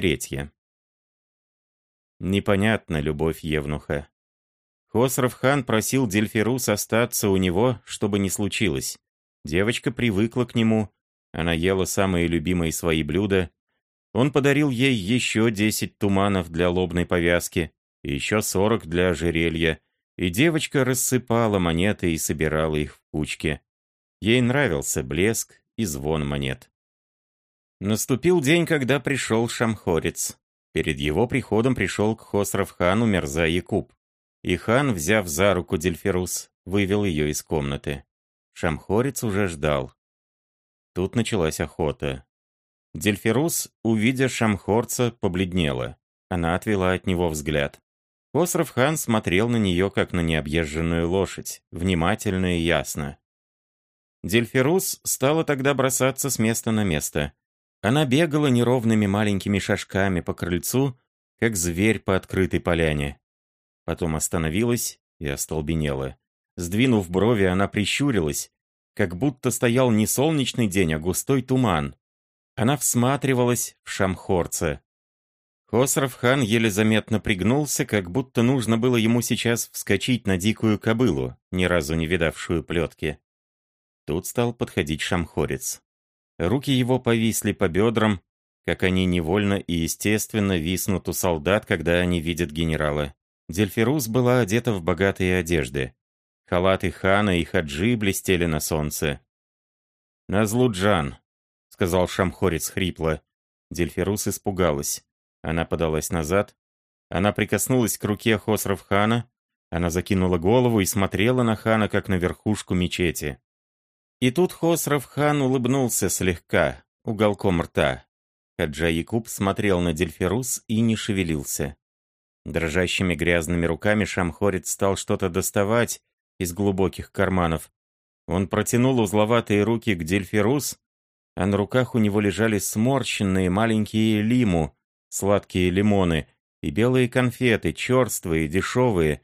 Третье. Непонятна любовь Евнуха. Хосров хан просил Дельфирус остаться у него, чтобы не случилось. Девочка привыкла к нему, она ела самые любимые свои блюда. Он подарил ей еще десять туманов для лобной повязки, еще сорок для ожерелья, и девочка рассыпала монеты и собирала их в кучки. Ей нравился блеск и звон монет. Наступил день, когда пришел Шамхорец. Перед его приходом пришел к Хосров-хану Мерза Якуб. И хан, взяв за руку Дельферус, вывел ее из комнаты. Шамхорец уже ждал. Тут началась охота. Дельферус, увидя Шамхорца, побледнела. Она отвела от него взгляд. Хосров-хан смотрел на нее, как на необъезженную лошадь, внимательно и ясно. Дельферус стала тогда бросаться с места на место. Она бегала неровными маленькими шажками по крыльцу, как зверь по открытой поляне. Потом остановилась и остолбенела. Сдвинув брови, она прищурилась, как будто стоял не солнечный день, а густой туман. Она всматривалась в Шамхорца. Хосров-хан еле заметно пригнулся, как будто нужно было ему сейчас вскочить на дикую кобылу, ни разу не видавшую плетки. Тут стал подходить Шамхорец. Руки его повисли по бедрам, как они невольно и естественно виснут у солдат, когда они видят генерала. Дельфирус была одета в богатые одежды. Халаты хана и хаджи блестели на солнце. «Назлуджан», — сказал Шамхорец хрипло. Дельфирус испугалась. Она подалась назад. Она прикоснулась к руке Хосров хана. Она закинула голову и смотрела на хана, как на верхушку мечети. И тут Хосров хан улыбнулся слегка, уголком рта. Хаджа Якуб смотрел на Дельфирус и не шевелился. Дрожащими грязными руками Шамхорец стал что-то доставать из глубоких карманов. Он протянул узловатые руки к Дельфирус, а на руках у него лежали сморщенные маленькие лиму, сладкие лимоны и белые конфеты, черствые, дешевые,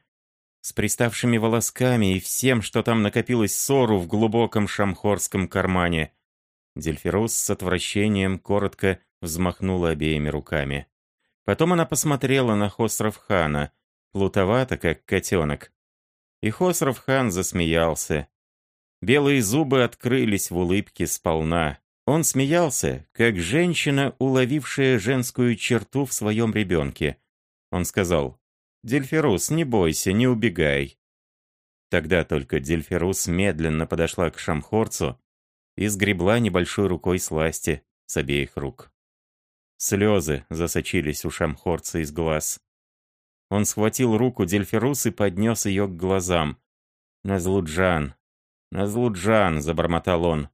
с приставшими волосками и всем, что там накопилось ссору в глубоком шамхорском кармане. Дельфирус с отвращением коротко взмахнула обеими руками. Потом она посмотрела на Хосров хана, плутовато, как котенок. И Хосров хан засмеялся. Белые зубы открылись в улыбке сполна. Он смеялся, как женщина, уловившая женскую черту в своем ребенке. Он сказал, Дельфирус, не бойся, не убегай». Тогда только Дельфирус медленно подошла к Шамхорцу и сгребла небольшой рукой сласти с обеих рук. Слезы засочились у Шамхорца из глаз. Он схватил руку Дельфирус и поднес ее к глазам. «Назлуджан! Назлуджан!» — забормотал он.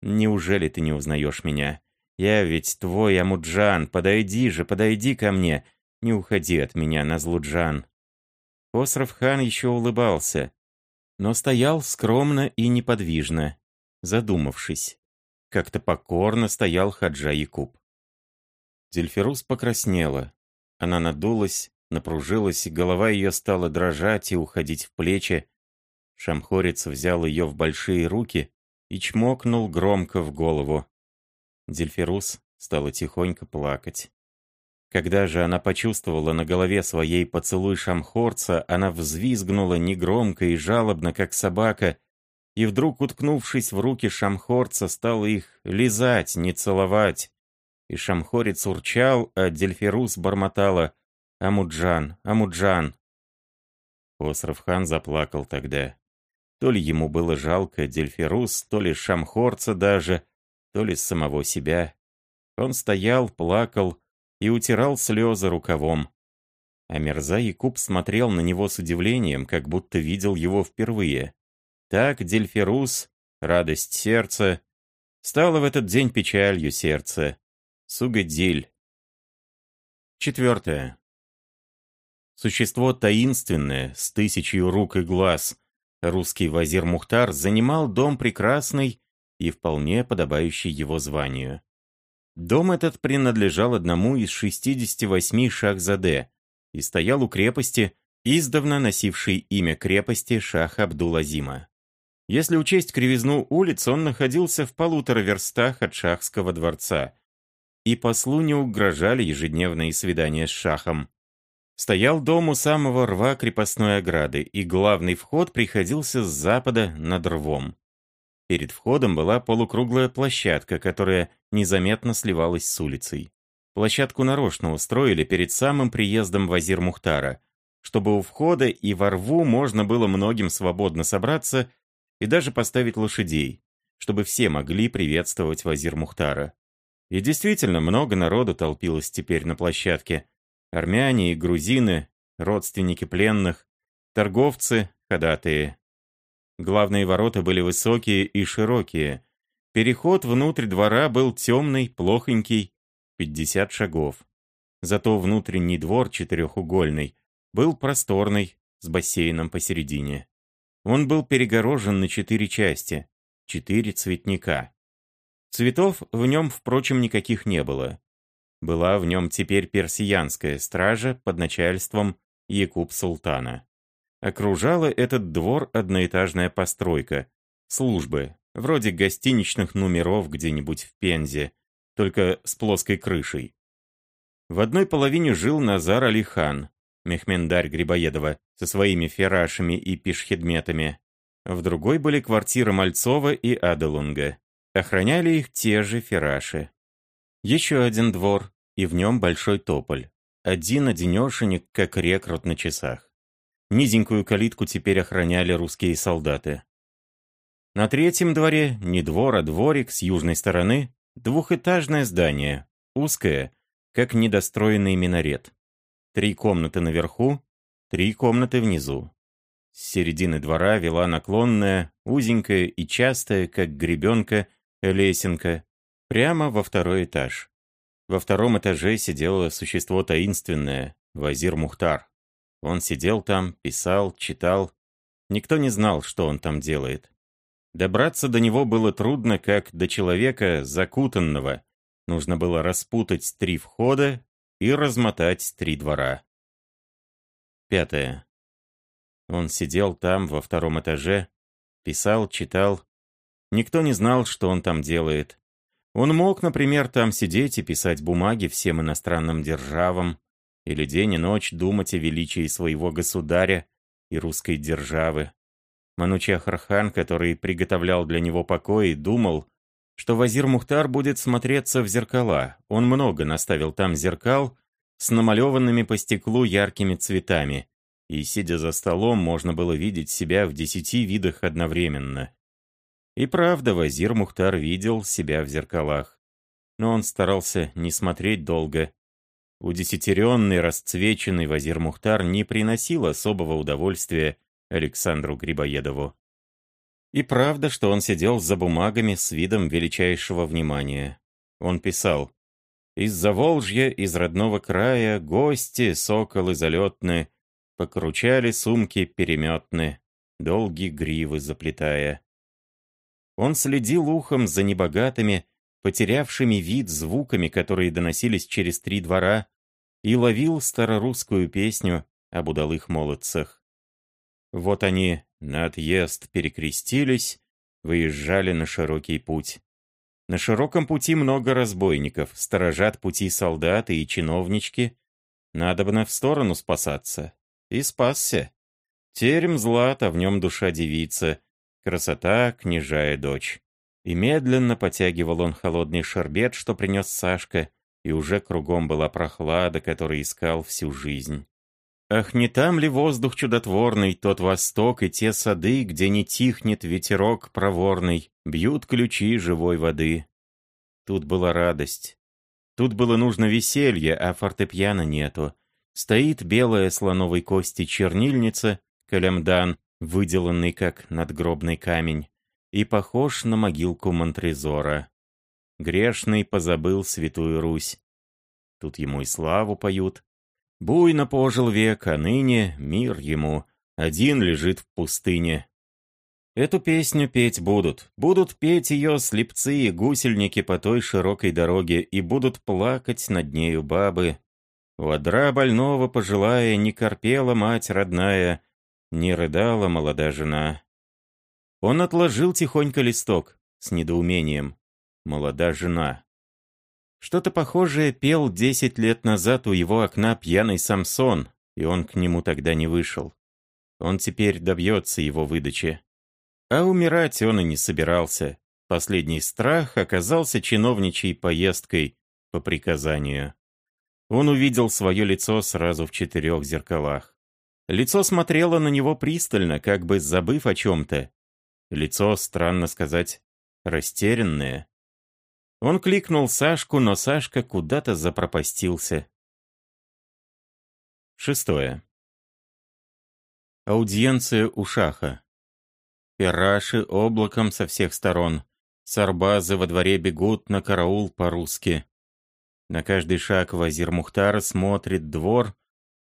«Неужели ты не узнаешь меня? Я ведь твой Амуджан, подойди же, подойди ко мне!» Не уходи от меня, Назлуджан. Осров хан еще улыбался, но стоял скромно и неподвижно, задумавшись. Как-то покорно стоял Хаджа Якуб. Дельфирус покраснела. Она надулась, напружилась, голова ее стала дрожать и уходить в плечи. Шамхорец взял ее в большие руки и чмокнул громко в голову. Дельфирус стала тихонько плакать. Когда же она почувствовала на голове своей поцелуй шамхорца, она взвизгнула негромко и жалобно, как собака, и вдруг, уткнувшись в руки шамхорца, стала их лизать, не целовать. И шамхорец урчал, а Дельфирус бормотала «Амуджан, Амуджан». Осров-хан заплакал тогда. То ли ему было жалко Дельфирус, то ли шамхорца даже, то ли самого себя. Он стоял, плакал, и утирал слезы рукавом. А Мерза Якуб смотрел на него с удивлением, как будто видел его впервые. Так Дельфирус, радость сердца, стала в этот день печалью сердца. Сугадиль. Четвертое. Существо таинственное, с тысячей рук и глаз, русский вазир Мухтар занимал дом прекрасный и вполне подобающий его званию. Дом этот принадлежал одному из 68 Шахзаде и стоял у крепости, издавна носившей имя крепости Шах Абдул-Азима. Если учесть кривизну улиц, он находился в полутора верстах от Шахского дворца и послу не угрожали ежедневные свидания с шахом. Стоял дом у самого рва крепостной ограды, и главный вход приходился с запада над рвом. Перед входом была полукруглая площадка, которая незаметно сливалась с улицей. Площадку нарочно устроили перед самым приездом Вазир Мухтара, чтобы у входа и во рву можно было многим свободно собраться и даже поставить лошадей, чтобы все могли приветствовать Вазир Мухтара. И действительно, много народу толпилось теперь на площадке, армяне и грузины, родственники пленных, торговцы, ходатые. Главные ворота были высокие и широкие. Переход внутрь двора был темный, плохонький, 50 шагов. Зато внутренний двор четырехугольный был просторный, с бассейном посередине. Он был перегорожен на четыре части, четыре цветника. Цветов в нем, впрочем, никаких не было. Была в нем теперь персиянская стража под начальством Якуб-Султана. Окружала этот двор одноэтажная постройка, службы, вроде гостиничных номеров где-нибудь в Пензе, только с плоской крышей. В одной половине жил Назар Алихан, мехмендарь Грибоедова, со своими ферашами и пешхедметами. В другой были квартиры Мальцова и Аделунга. Охраняли их те же фераши. Еще один двор, и в нем большой тополь. Один-одинешенек, как рекрут на часах. Низенькую калитку теперь охраняли русские солдаты. На третьем дворе, не двор, а дворик с южной стороны, двухэтажное здание, узкое, как недостроенный минарет. Три комнаты наверху, три комнаты внизу. С середины двора вела наклонная, узенькая и частая, как гребенка, лесенка, прямо во второй этаж. Во втором этаже сидело существо таинственное, Вазир Мухтар. Он сидел там, писал, читал. Никто не знал, что он там делает. Добраться до него было трудно, как до человека закутанного. Нужно было распутать три входа и размотать три двора. Пятое. Он сидел там, во втором этаже, писал, читал. Никто не знал, что он там делает. Он мог, например, там сидеть и писать бумаги всем иностранным державам, или день и ночь думать о величии своего государя и русской державы. Манучах Архан, который приготовлял для него покой, думал, что Вазир Мухтар будет смотреться в зеркала. Он много наставил там зеркал с намалеванными по стеклу яркими цветами, и, сидя за столом, можно было видеть себя в десяти видах одновременно. И правда, Вазир Мухтар видел себя в зеркалах. Но он старался не смотреть долго. Удесятеренный, расцвеченный Вазир Мухтар не приносил особого удовольствия Александру Грибоедову. И правда, что он сидел за бумагами с видом величайшего внимания. Он писал «Из-за Волжья, из родного края, гости, соколы залетны, покручали сумки переметны, долгие гривы заплетая». Он следил ухом за небогатыми, потерявшими вид звуками, которые доносились через три двора, и ловил старорусскую песню об удалых молодцах. Вот они на отъезд перекрестились, выезжали на широкий путь. На широком пути много разбойников, сторожат пути солдаты и чиновнички. Надобно в сторону спасаться. И спасся. Терем злата, в нем душа девица, Красота, княжая дочь. И медленно потягивал он холодный шербет, что принес Сашка, и уже кругом была прохлада, которой искал всю жизнь. Ах, не там ли воздух чудотворный, тот восток и те сады, где не тихнет ветерок проворный, бьют ключи живой воды. Тут была радость. Тут было нужно веселье, а фортепиано нету. Стоит белая слоновой кости чернильница, калямдан, выделанный как надгробный камень, и похож на могилку Монтрезора. Грешный позабыл святую Русь. Тут ему и славу поют. Буйно пожил век, а ныне мир ему. Один лежит в пустыне. Эту песню петь будут. Будут петь ее слепцы и гусельники по той широкой дороге, и будут плакать над нею бабы. У одра больного пожилая не корпела мать родная, не рыдала молодая жена. Он отложил тихонько листок с недоумением. Молодая жена. Что-то похожее пел десять лет назад у его окна пьяный Самсон, и он к нему тогда не вышел. Он теперь добьется его выдачи. А умирать он и не собирался. Последний страх оказался чиновничьей поездкой по приказанию. Он увидел свое лицо сразу в четырех зеркалах. Лицо смотрело на него пристально, как бы забыв о чем-то. Лицо, странно сказать, растерянное. Он кликнул Сашку, но Сашка куда-то запропастился. Шестое. Аудиенция у Шаха. Пираши облаком со всех сторон. Сарбазы во дворе бегут на караул по-русски. На каждый шаг Вазир Мухтар смотрит двор.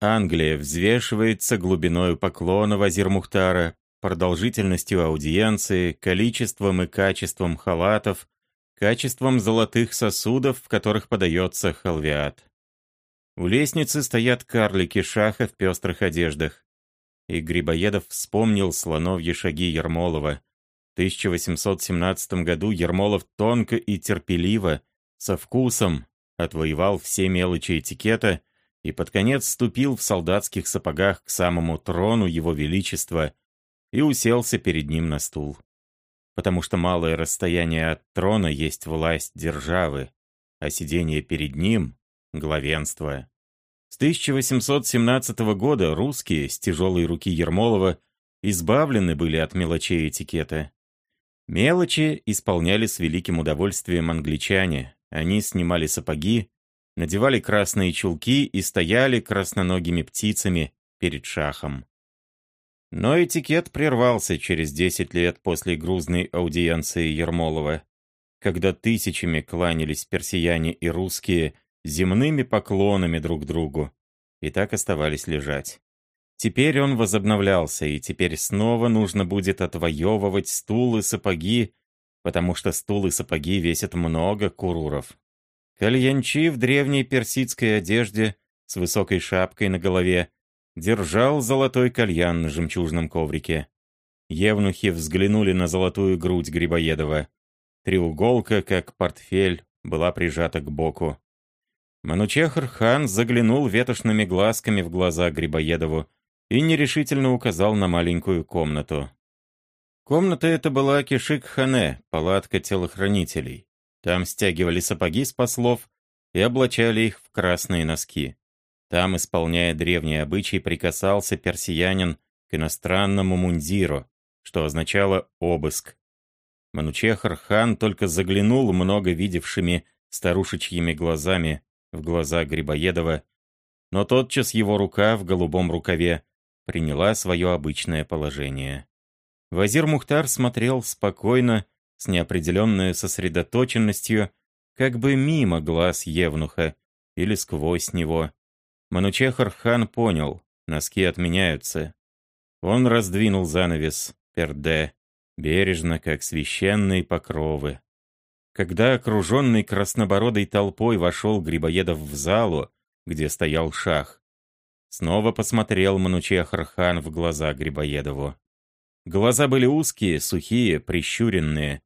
Англия взвешивается глубиною поклона Вазир Мухтара, продолжительностью аудиенции, количеством и качеством халатов, качеством золотых сосудов, в которых подается халвиат. У лестницы стоят карлики шаха в пестрых одеждах и Грибоедов вспомнил слоновьи шаги Ермолова. В 1817 году Ермолов тонко и терпеливо, со вкусом, отвоевал все мелочи этикета и под конец ступил в солдатских сапогах к самому трону его величества и уселся перед ним на стул. Потому что малое расстояние от трона есть власть державы, а сидение перед ним — главенство. С 1817 года русские с тяжелой руки Ермолова избавлены были от мелочей этикета. Мелочи исполняли с великим удовольствием англичане. Они снимали сапоги, надевали красные чулки и стояли красноногими птицами перед шахом. Но этикет прервался через 10 лет после грузной аудиенции Ермолова, когда тысячами кланялись персияне и русские земными поклонами друг другу, и так оставались лежать. Теперь он возобновлялся, и теперь снова нужно будет отвоевывать стул и сапоги, потому что стул и сапоги весят много куруров. Кальянчи в древней персидской одежде с высокой шапкой на голове держал золотой кальян на жемчужном коврике. Евнухи взглянули на золотую грудь Грибоедова. Треуголка, как портфель, была прижата к боку. Манучехр-хан заглянул ветошными глазками в глаза Грибоедову и нерешительно указал на маленькую комнату. Комната эта была Кишик-хане, палатка телохранителей. Там стягивали сапоги с послов и облачали их в красные носки. Там, исполняя древние обычаи, прикасался персиянин к иностранному мундиру, что означало «обыск». Манучехр-хан только заглянул много видевшими старушечьими глазами в глаза Грибоедова, но тотчас его рука в голубом рукаве приняла свое обычное положение. Вазир Мухтар смотрел спокойно, с неопределенной сосредоточенностью, как бы мимо глаз Евнуха или сквозь него. Манучехар хан понял, носки отменяются. Он раздвинул занавес, перде, бережно, как священные покровы. Когда окруженный краснобородой толпой вошел Грибоедов в залу, где стоял шах, снова посмотрел Манучехар-хан в глаза Грибоедову. Глаза были узкие, сухие, прищуренные.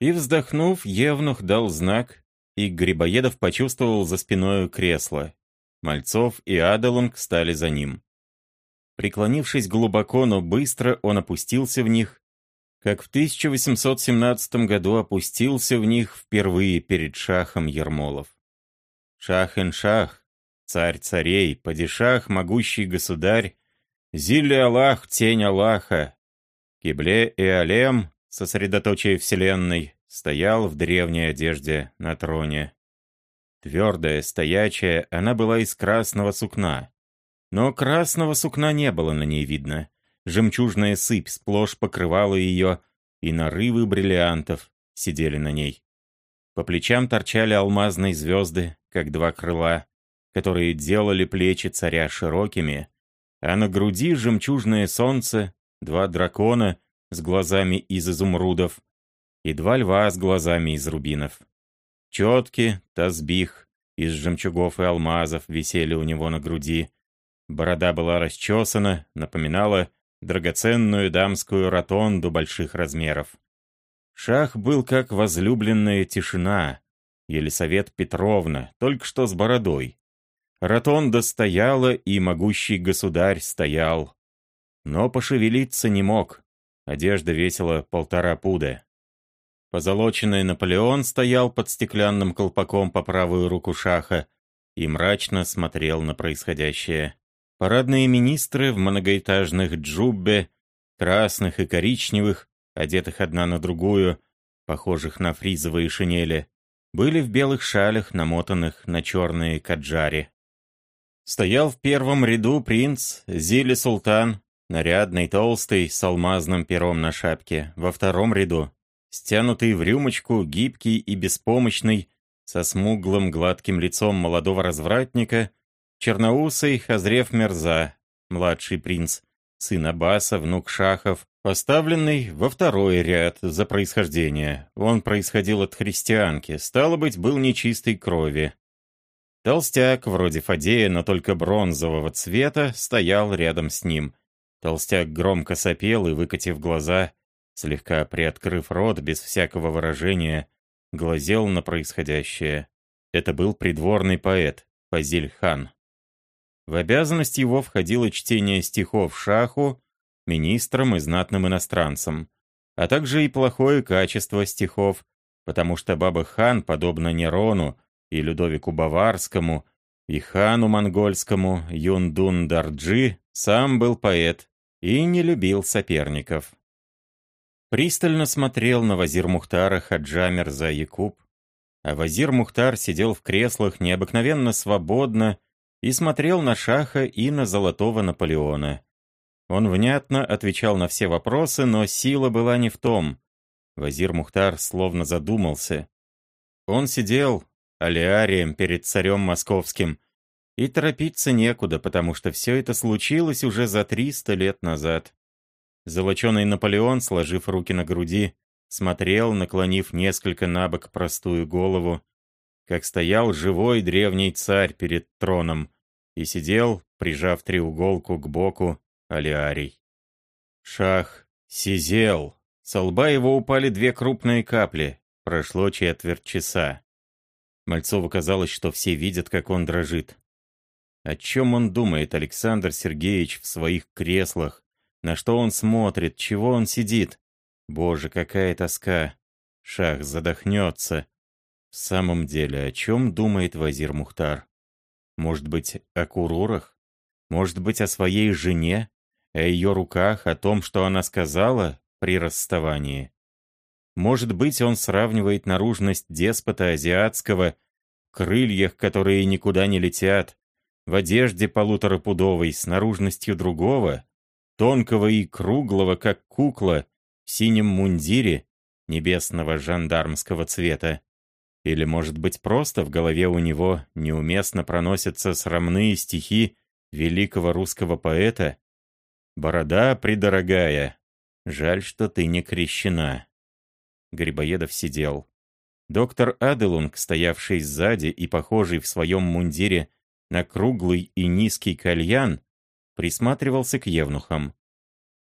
И, вздохнув, Евнух дал знак, и Грибоедов почувствовал за спиной кресло. Мальцов и Адалунг стали за ним. Преклонившись глубоко, но быстро, он опустился в них как в 1817 году опустился в них впервые перед шахом Ермолов. Шах-эн-шах, царь царей, падишах, могущий государь, Зилли Аллах, тень Аллаха, Кибле и Алем, сосредоточие вселенной, стоял в древней одежде на троне. Твердая, стоячая, она была из красного сукна. Но красного сукна не было на ней видно. Жемчужная сыпь сплошь покрывала ее, и нарывы бриллиантов сидели на ней. По плечам торчали алмазные звезды, как два крыла, которые делали плечи царя широкими, а на груди жемчужное солнце, два дракона с глазами из изумрудов и два льва с глазами из рубинов. Четки, тазбих из жемчугов и алмазов висели у него на груди. Борода была расчесана, напоминала драгоценную дамскую ротонду больших размеров. Шах был как возлюбленная тишина, Елисавет Петровна, только что с бородой. Ротонда стояла, и могущий государь стоял. Но пошевелиться не мог. Одежда весила полтора пуда. Позолоченный Наполеон стоял под стеклянным колпаком по правую руку шаха и мрачно смотрел на происходящее. Парадные министры в многоэтажных джуббе, красных и коричневых, одетых одна на другую, похожих на фризовые шинели, были в белых шалях, намотанных на черные каджари. Стоял в первом ряду принц Зили Султан, нарядный, толстый, с алмазным пером на шапке. Во втором ряду, стянутый в рюмочку, гибкий и беспомощный, со смуглым гладким лицом молодого развратника, черноусый Хазрев Мерза, младший принц, сын Аббаса, внук Шахов, поставленный во второй ряд за происхождение. Он происходил от христианки, стало быть, был нечистой крови. Толстяк, вроде Фадея, но только бронзового цвета, стоял рядом с ним. Толстяк громко сопел и, выкатив глаза, слегка приоткрыв рот без всякого выражения, глазел на происходящее. Это был придворный поэт, Фазиль-хан. В обязанность его входило чтение стихов шаху, министрам и знатным иностранцам, а также и плохое качество стихов, потому что Баба-хан, подобно Нерону и Людовику Баварскому, и хану монгольскому Юндун-Дарджи, сам был поэт и не любил соперников. Пристально смотрел на вазир Мухтара Хаджа Мирза Якуб, а вазир Мухтар сидел в креслах необыкновенно свободно и смотрел на Шаха и на Золотого Наполеона. Он внятно отвечал на все вопросы, но сила была не в том. Вазир Мухтар словно задумался. Он сидел, алиарием перед царем московским, и торопиться некуда, потому что все это случилось уже за триста лет назад. Золоченый Наполеон, сложив руки на груди, смотрел, наклонив несколько набок простую голову, как стоял живой древний царь перед троном и сидел, прижав треуголку к боку, Алиарий. Шах сизел. С лба его упали две крупные капли. Прошло четверть часа. Мальцову казалось, что все видят, как он дрожит. О чем он думает, Александр Сергеевич, в своих креслах? На что он смотрит? Чего он сидит? Боже, какая тоска! Шах задохнется. В самом деле, о чем думает Вазир Мухтар? Может быть, о курорах? Может быть, о своей жене? О ее руках, о том, что она сказала при расставании? Может быть, он сравнивает наружность деспота азиатского, крыльях, которые никуда не летят, в одежде полуторапудовой с наружностью другого, тонкого и круглого, как кукла, в синем мундире небесного жандармского цвета. Или, может быть, просто в голове у него неуместно проносятся срамные стихи великого русского поэта? «Борода придорогая, жаль, что ты не крещена». Грибоедов сидел. Доктор Аделунг, стоявший сзади и похожий в своем мундире на круглый и низкий кальян, присматривался к евнухам.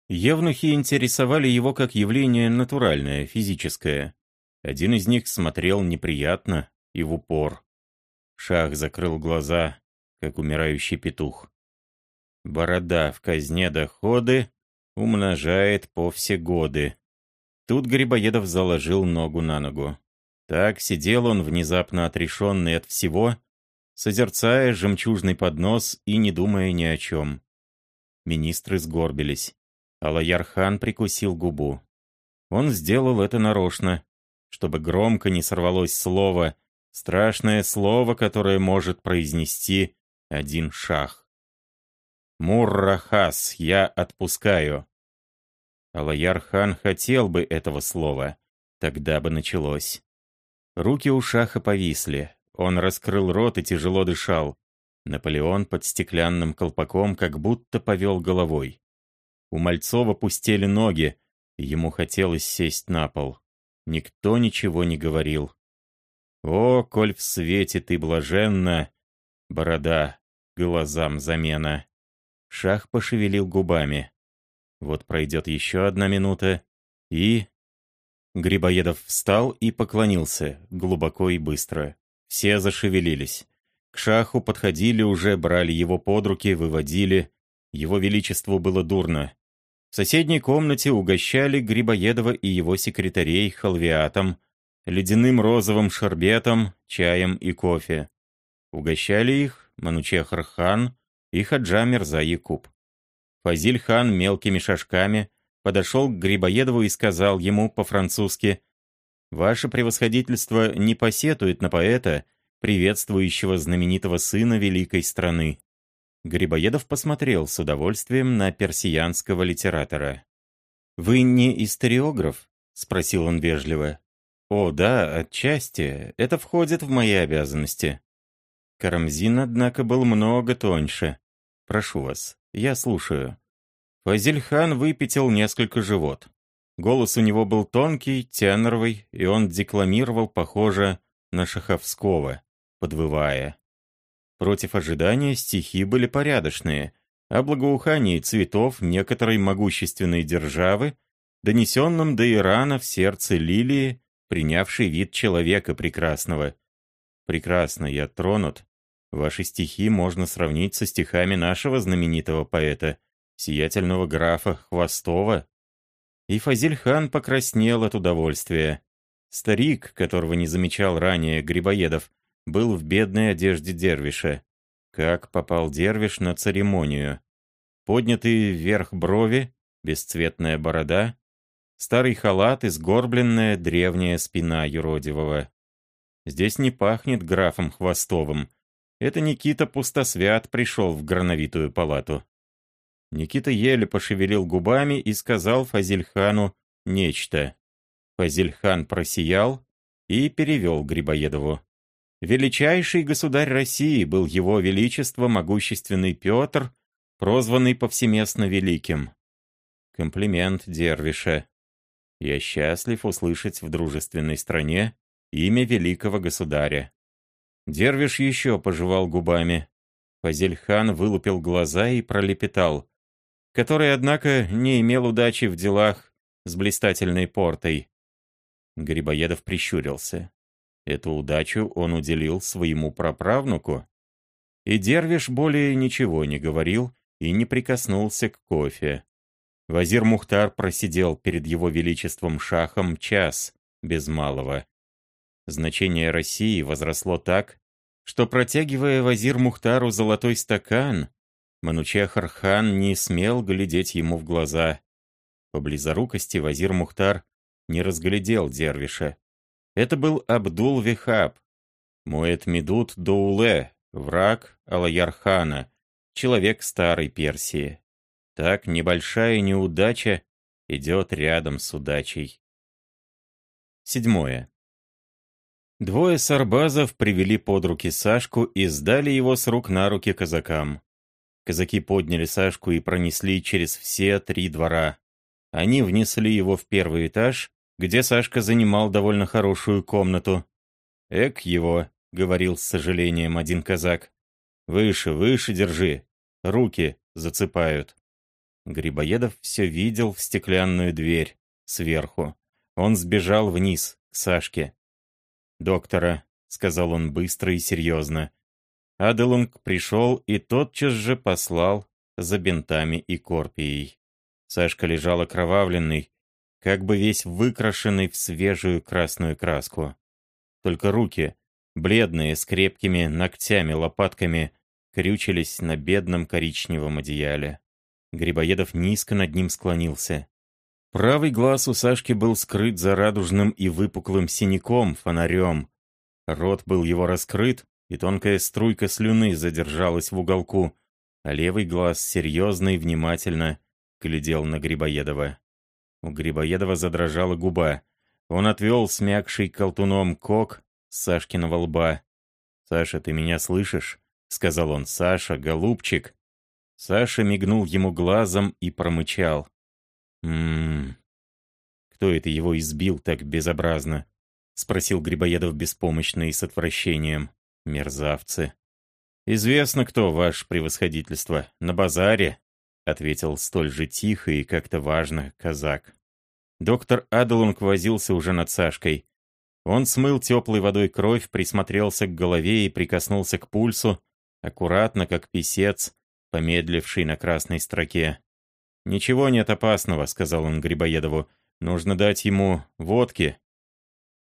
Евнухи интересовали его как явление натуральное, физическое. Один из них смотрел неприятно и в упор. Шах закрыл глаза, как умирающий петух. Борода в казне доходы умножает по все годы. Тут Грибоедов заложил ногу на ногу. Так сидел он, внезапно отрешенный от всего, созерцая жемчужный поднос и не думая ни о чем. Министры сгорбились. Алаяр-хан прикусил губу. Он сделал это нарочно, чтобы громко не сорвалось слово, страшное слово, которое может произнести один шах. «Муррахас, я отпускаю». Алаяр-хан хотел бы этого слова, тогда бы началось. Руки у шаха повисли, он раскрыл рот и тяжело дышал. Наполеон под стеклянным колпаком как будто повел головой. У Мальцова пустели ноги, и ему хотелось сесть на пол. Никто ничего не говорил. «О, коль в свете ты блаженна!» Борода, глазам замена. Шах пошевелил губами. Вот пройдет еще одна минута, и... Грибоедов встал и поклонился, глубоко и быстро. Все зашевелились. К шаху подходили уже, брали его под руки, выводили. Его величеству было дурно. В соседней комнате угощали Грибоедова и его секретарей халвиатом, ледяным розовым шарбетом, чаем и кофе. Угощали их Манучехр хан и Хаджа Мирза Якуб. Фазиль хан мелкими шажками подошел к Грибоедову и сказал ему по-французски «Ваше превосходительство не посетует на поэта, приветствующего знаменитого сына великой страны». Грибоедов посмотрел с удовольствием на персиянского литератора. «Вы не историограф?» — спросил он вежливо. «О, да, отчасти. Это входит в мои обязанности». Карамзин, однако, был много тоньше. «Прошу вас, я слушаю». Фазильхан выпятил несколько живот. Голос у него был тонкий, теноровый, и он декламировал, похоже, на Шаховского, подвывая. Против ожидания стихи были порядочные, о благоухании цветов некоторой могущественной державы, донесенном до Ирана в сердце лилии, принявший вид человека прекрасного. Прекрасно, я тронут. Ваши стихи можно сравнить со стихами нашего знаменитого поэта, сиятельного графа Хвостова. И Фазиль-хан покраснел от удовольствия. Старик, которого не замечал ранее Грибоедов, был в бедной одежде дервиша. Как попал дервиш на церемонию? Поднятые вверх брови, бесцветная борода, Старый халат и сгорбленная древняя спина юродивого. Здесь не пахнет графом Хвостовым. Это Никита Пустосвят пришел в грановитую палату. Никита еле пошевелил губами и сказал Фазильхану нечто. Фазильхан просиял и перевел Грибоедову. Величайший государь России был его величество могущественный Петр, прозванный повсеместно великим. Комплимент Дервиша. Я счастлив услышать в дружественной стране имя великого государя. Дервиш еще пожевал губами. Фазельхан вылупил глаза и пролепетал, который, однако, не имел удачи в делах с блистательной портой. Грибоедов прищурился. Эту удачу он уделил своему праправнуку. И Дервиш более ничего не говорил и не прикоснулся к кофе. Вазир Мухтар просидел перед его величеством шахом час, без малого. Значение России возросло так, что, протягивая Вазир Мухтару золотой стакан, Манучехар хан не смел глядеть ему в глаза. По близорукости Вазир Мухтар не разглядел Дервиша. Это был Абдул-Вихаб, Муэт Медут Доуле, враг Алаярхана, человек старой Персии. Так небольшая неудача идет рядом с удачей. Седьмое. Двое сарбазов привели под руки Сашку и сдали его с рук на руки казакам. Казаки подняли Сашку и пронесли через все три двора. Они внесли его в первый этаж, где Сашка занимал довольно хорошую комнату. «Эк его», — говорил с сожалением один казак. «Выше, выше держи. Руки зацепают». Грибоедов все видел в стеклянную дверь, сверху. Он сбежал вниз, к Сашке. «Доктора», — сказал он быстро и серьезно. Аделунг пришел и тотчас же послал за бинтами и корпией. Сашка лежал окровавленный, как бы весь выкрашенный в свежую красную краску. Только руки, бледные, с крепкими ногтями-лопатками, крючились на бедном коричневом одеяле. Грибоедов низко над ним склонился. Правый глаз у Сашки был скрыт за радужным и выпуклым синяком, фонарем. Рот был его раскрыт, и тонкая струйка слюны задержалась в уголку, а левый глаз серьезно и внимательно глядел на Грибоедова. У Грибоедова задрожала губа. Он отвел смягший колтуном кок с Сашкиного лба. «Саша, ты меня слышишь?» — сказал он. «Саша, голубчик!» Саша мигнул ему глазом и промычал. «Ммм... Кто это его избил так безобразно?» — спросил Грибоедов беспомощно и с отвращением. «Мерзавцы». «Известно, кто, ваше превосходительство. На базаре», — ответил столь же тихо и как-то важно казак. Доктор Аделунг возился уже над Сашкой. Он смыл теплой водой кровь, присмотрелся к голове и прикоснулся к пульсу, аккуратно, как писец, помедливший на красной строке. «Ничего нет опасного», — сказал он Грибоедову. «Нужно дать ему водки».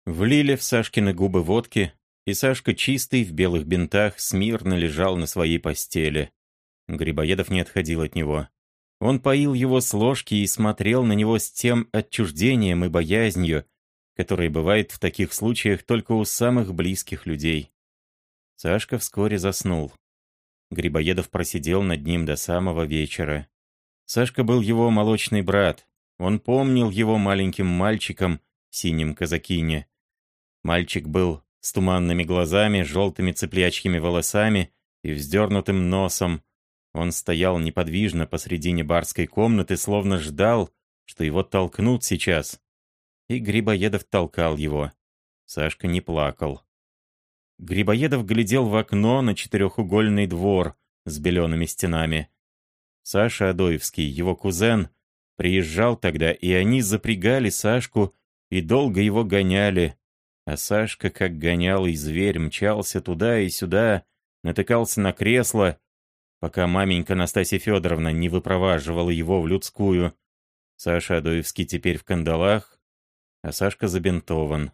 Влили в Сашкины губы водки, и Сашка, чистый, в белых бинтах, смирно лежал на своей постели. Грибоедов не отходил от него. Он поил его с ложки и смотрел на него с тем отчуждением и боязнью, которое бывает в таких случаях только у самых близких людей. Сашка вскоре заснул. Грибоедов просидел над ним до самого вечера. Сашка был его молочный брат. Он помнил его маленьким мальчиком в синем казакине. Мальчик был с туманными глазами, желтыми цыплячьими волосами и вздернутым носом, он стоял неподвижно посредине барской комнаты, словно ждал, что его толкнут сейчас. И Грибоедов толкал его. Сашка не плакал. Грибоедов глядел в окно на четырехугольный двор с белеными стенами. Саша Адоевский, его кузен, приезжал тогда, и они запрягали Сашку и долго его гоняли. А Сашка, как гонялый зверь, мчался туда и сюда, натыкался на кресло пока маменька Настасья Федоровна не выпроваживала его в людскую. Саша Адоевский теперь в кандалах, а Сашка забинтован.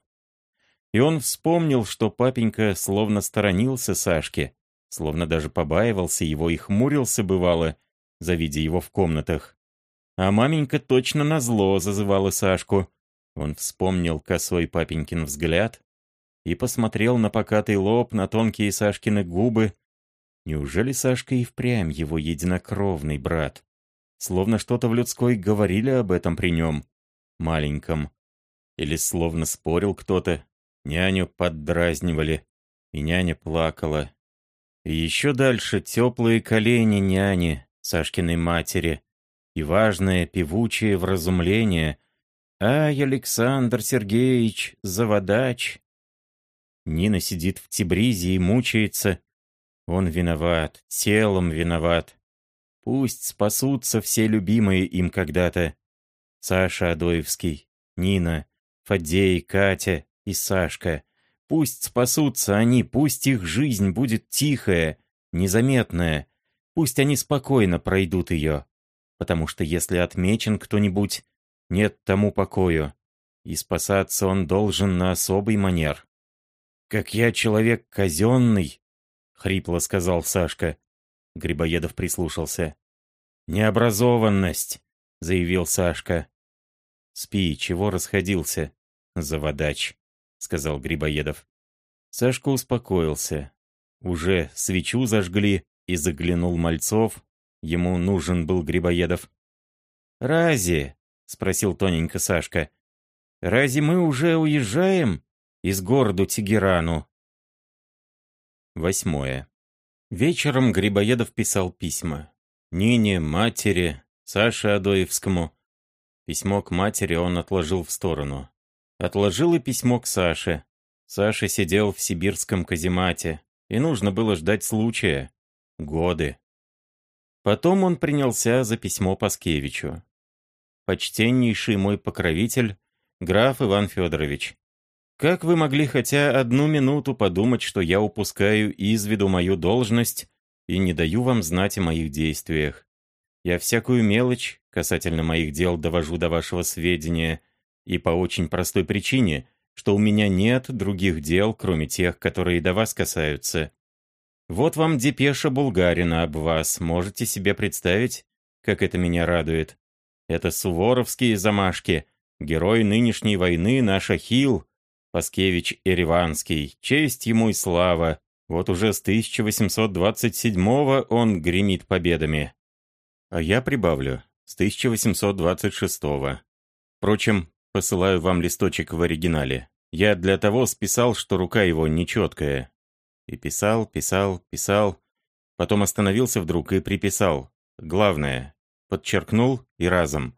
И он вспомнил, что папенька словно сторонился Сашки, словно даже побаивался его и хмурился, бывало, завидя его в комнатах. А маменька точно назло зазывала Сашку. Он вспомнил косой папенькин взгляд и посмотрел на покатый лоб, на тонкие Сашкины губы, Неужели Сашка и впрямь его единокровный брат? Словно что-то в людской говорили об этом при нем, маленьком. Или словно спорил кто-то, няню поддразнивали, и няня плакала. И еще дальше теплые колени няни, Сашкиной матери, и важное певучее вразумление «Ай, Александр Сергеевич, заводач!» Нина сидит в Тибризе и мучается, он виноват, телом виноват. Пусть спасутся все любимые им когда-то. Саша Адоевский, Нина, Фадей, Катя и Сашка. Пусть спасутся они, пусть их жизнь будет тихая, незаметная. Пусть они спокойно пройдут ее. Потому что если отмечен кто-нибудь, нет тому покою. И спасаться он должен на особый манер. Как я человек казенный, хрипло сказал Сашка. Грибоедов прислушался. «Необразованность», — заявил Сашка. «Спи, чего расходился?» «Заводач», — сказал Грибоедов. Сашка успокоился. Уже свечу зажгли, и заглянул Мальцов. Ему нужен был Грибоедов. «Рази?» — спросил тоненько Сашка. «Рази мы уже уезжаем из города Тегерану?» Восьмое. Вечером Грибоедов писал письма. Нине, матери, Саше Адоевскому. Письмо к матери он отложил в сторону. Отложил и письмо к Саше. Саша сидел в сибирском каземате, и нужно было ждать случая. Годы. Потом он принялся за письмо Паскевичу. «Почтеннейший мой покровитель, граф Иван Федорович, как вы могли хотя одну минуту подумать, что я упускаю из виду мою должность и не даю вам знать о моих действиях? Я всякую мелочь касательно моих дел довожу до вашего сведения, и по очень простой причине, что у меня нет других дел, кроме тех, которые до вас касаются. Вот вам депеша Булгарина об вас, можете себе представить, как это меня радует. Это суворовские замашки, герой нынешней войны, наш Ахилл, Паскевич Ереванский, честь ему и слава. Вот уже с 1827-го он гремит победами. А я прибавлю, с 1826-го. Впрочем, посылаю вам листочек в оригинале. Я для того списал, что рука его нечеткая. И писал, писал, писал. Потом остановился вдруг и приписал. Главное. Подчеркнул и разом.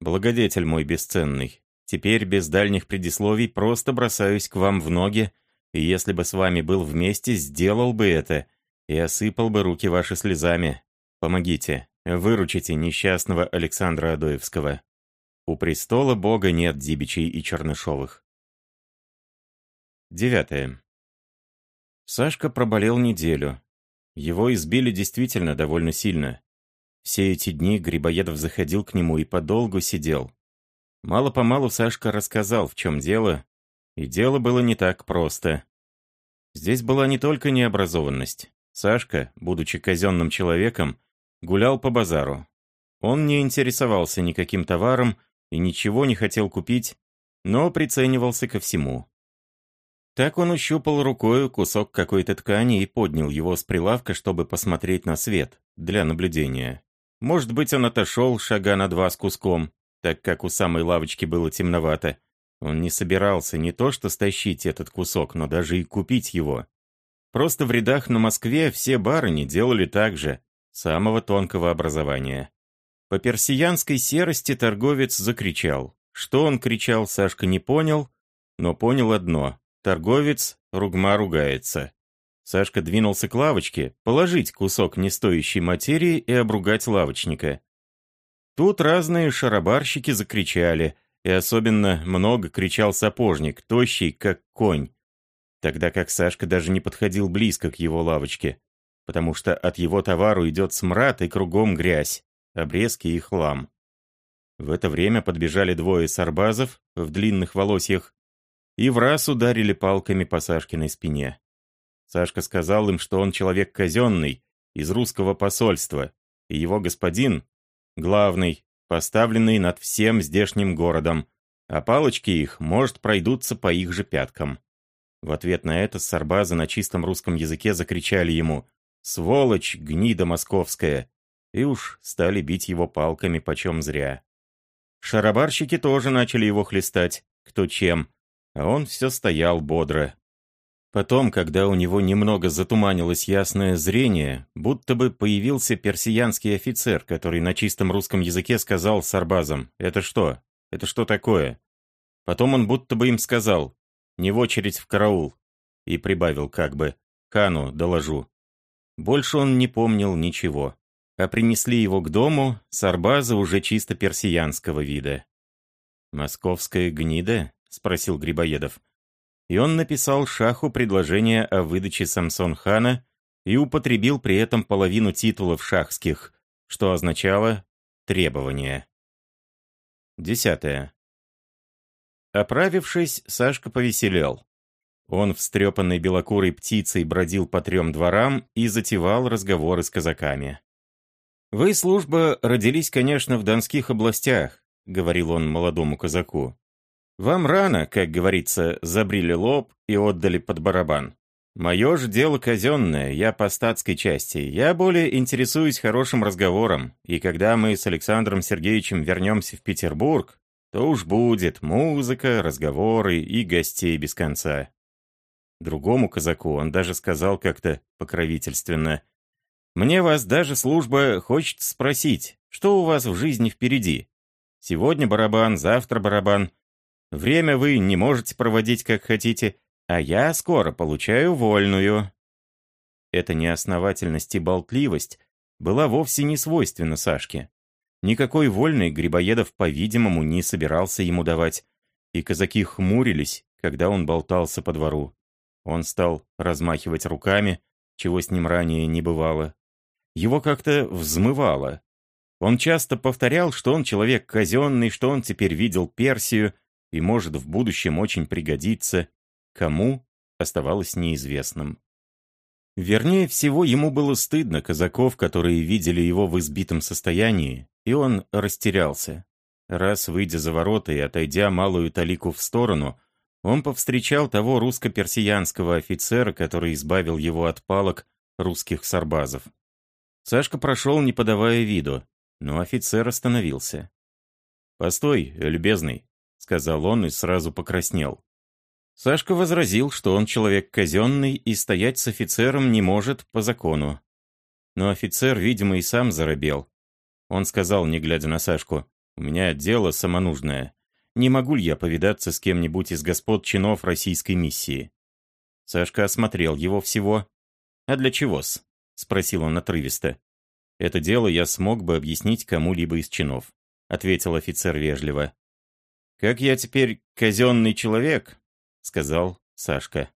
Благодетель мой бесценный. Теперь без дальних предисловий просто бросаюсь к вам в ноги, и если бы с вами был вместе, сделал бы это и осыпал бы руки ваши слезами. Помогите, выручите несчастного Александра Адоевского. У престола бога нет Дибичей и Чернышовых. Девятое. Сашка проболел неделю. Его избили действительно довольно сильно. Все эти дни Грибоедов заходил к нему и подолгу сидел. Мало-помалу Сашка рассказал, в чем дело, и дело было не так просто. Здесь была не только необразованность. Сашка, будучи казенным человеком, гулял по базару. Он не интересовался никаким товаром и ничего не хотел купить, но приценивался ко всему. Так он ущупал рукой кусок какой-то ткани и поднял его с прилавка, чтобы посмотреть на свет, для наблюдения. Может быть, он отошел шага на два с куском, так как у самой лавочки было темновато. Он не собирался не то что стащить этот кусок, но даже и купить его. Просто в рядах на Москве все барыни делали так же, самого тонкого образования. По персиянской серости торговец закричал. Что он кричал, Сашка не понял, но понял одно Торговец ругма ругается. Сашка двинулся к лавочке, положить кусок нестоящей материи и обругать лавочника. Тут разные шарабарщики закричали, и особенно много кричал сапожник, тощий, как конь. Тогда как Сашка даже не подходил близко к его лавочке, потому что от его товару идет смрад и кругом грязь, обрезки и хлам. В это время подбежали двое сарбазов в длинных волосьях и в раз ударили палками по Сашкиной спине. Сашка сказал им, что он человек казенный, из русского посольства, и его господин, главный, поставленный над всем здешним городом, а палочки их, может, пройдутся по их же пяткам. В ответ на это сарбазы на чистом русском языке закричали ему «Сволочь, гнида московская!» и уж стали бить его палками почем зря. Шарабарщики тоже начали его хлестать, кто чем, а он все стоял бодро. Потом, когда у него немного затуманилось ясное зрение, будто бы появился персиянский офицер, который на чистом русском языке сказал сарбазам «Это что? Это что такое?» Потом он будто бы им сказал «Не в очередь в караул» и прибавил как бы «Хану доложу». Больше он не помнил ничего. А принесли его к дому сарбаза уже чисто персиянского вида. «Московская гнида?» — спросил Грибоедов. И он написал Шаху предложение о выдаче Самсон-хана и употребил при этом половину титулов шахских, что означало «требование». Десятое. Оправившись, Сашка повеселел. Он встрепанной белокурой птицей бродил по трем дворам и затевал разговоры с казаками. «Вы, служба, родились, конечно, в Донских областях», — говорил он молодому казаку. Вам рано, как говорится, забрили лоб и отдали под барабан. Мое же дело казенное, я по статской части. Я более интересуюсь хорошим разговором, и когда мы с Александром Сергеевичем вернемся в Петербург, то уж будет музыка, разговоры и гостей без конца. Другому казаку он даже сказал как-то покровительственно. «Мне вас даже служба хочет спросить, что у вас в жизни впереди? Сегодня барабан, завтра барабан, Время вы не можете проводить как хотите, а я скоро получаю вольную». Эта неосновательность и болтливость была вовсе не свойственна Сашке. Никакой вольной Грибоедов, по-видимому, не собирался ему давать, и казаки хмурились, когда он болтался по двору. Он стал размахивать руками, чего с ним ранее не бывало. Его как-то взмывало. Он часто повторял, что он человек казенный, что он теперь видел Персию, и может в будущем очень пригодиться, кому оставалось неизвестным. Вернее всего, ему было стыдно казаков, которые видели его в избитом состоянии, и он растерялся. Раз, выйдя за ворота и отойдя малую талику в сторону, он повстречал того русско-персиянского офицера, который избавил его от палок русских сарбазов. Сашка прошел, не подавая виду, но офицер остановился. «Постой, любезный», сказал он и сразу покраснел. Сашка возразил, что он человек казенный и стоять с офицером не может по закону. Но офицер, видимо, и сам заробел. Он сказал, не глядя на Сашку, «У меня дело самонужное. Не могу ли я повидаться с кем-нибудь из господ чинов российской миссии?» Сашка осмотрел его всего. «А для чего-с?» — спросил он отрывисто. «Это дело я смог бы объяснить кому-либо из чинов. — ответил офицер вежливо. «Как я теперь казенный человек», — сказал Сашка.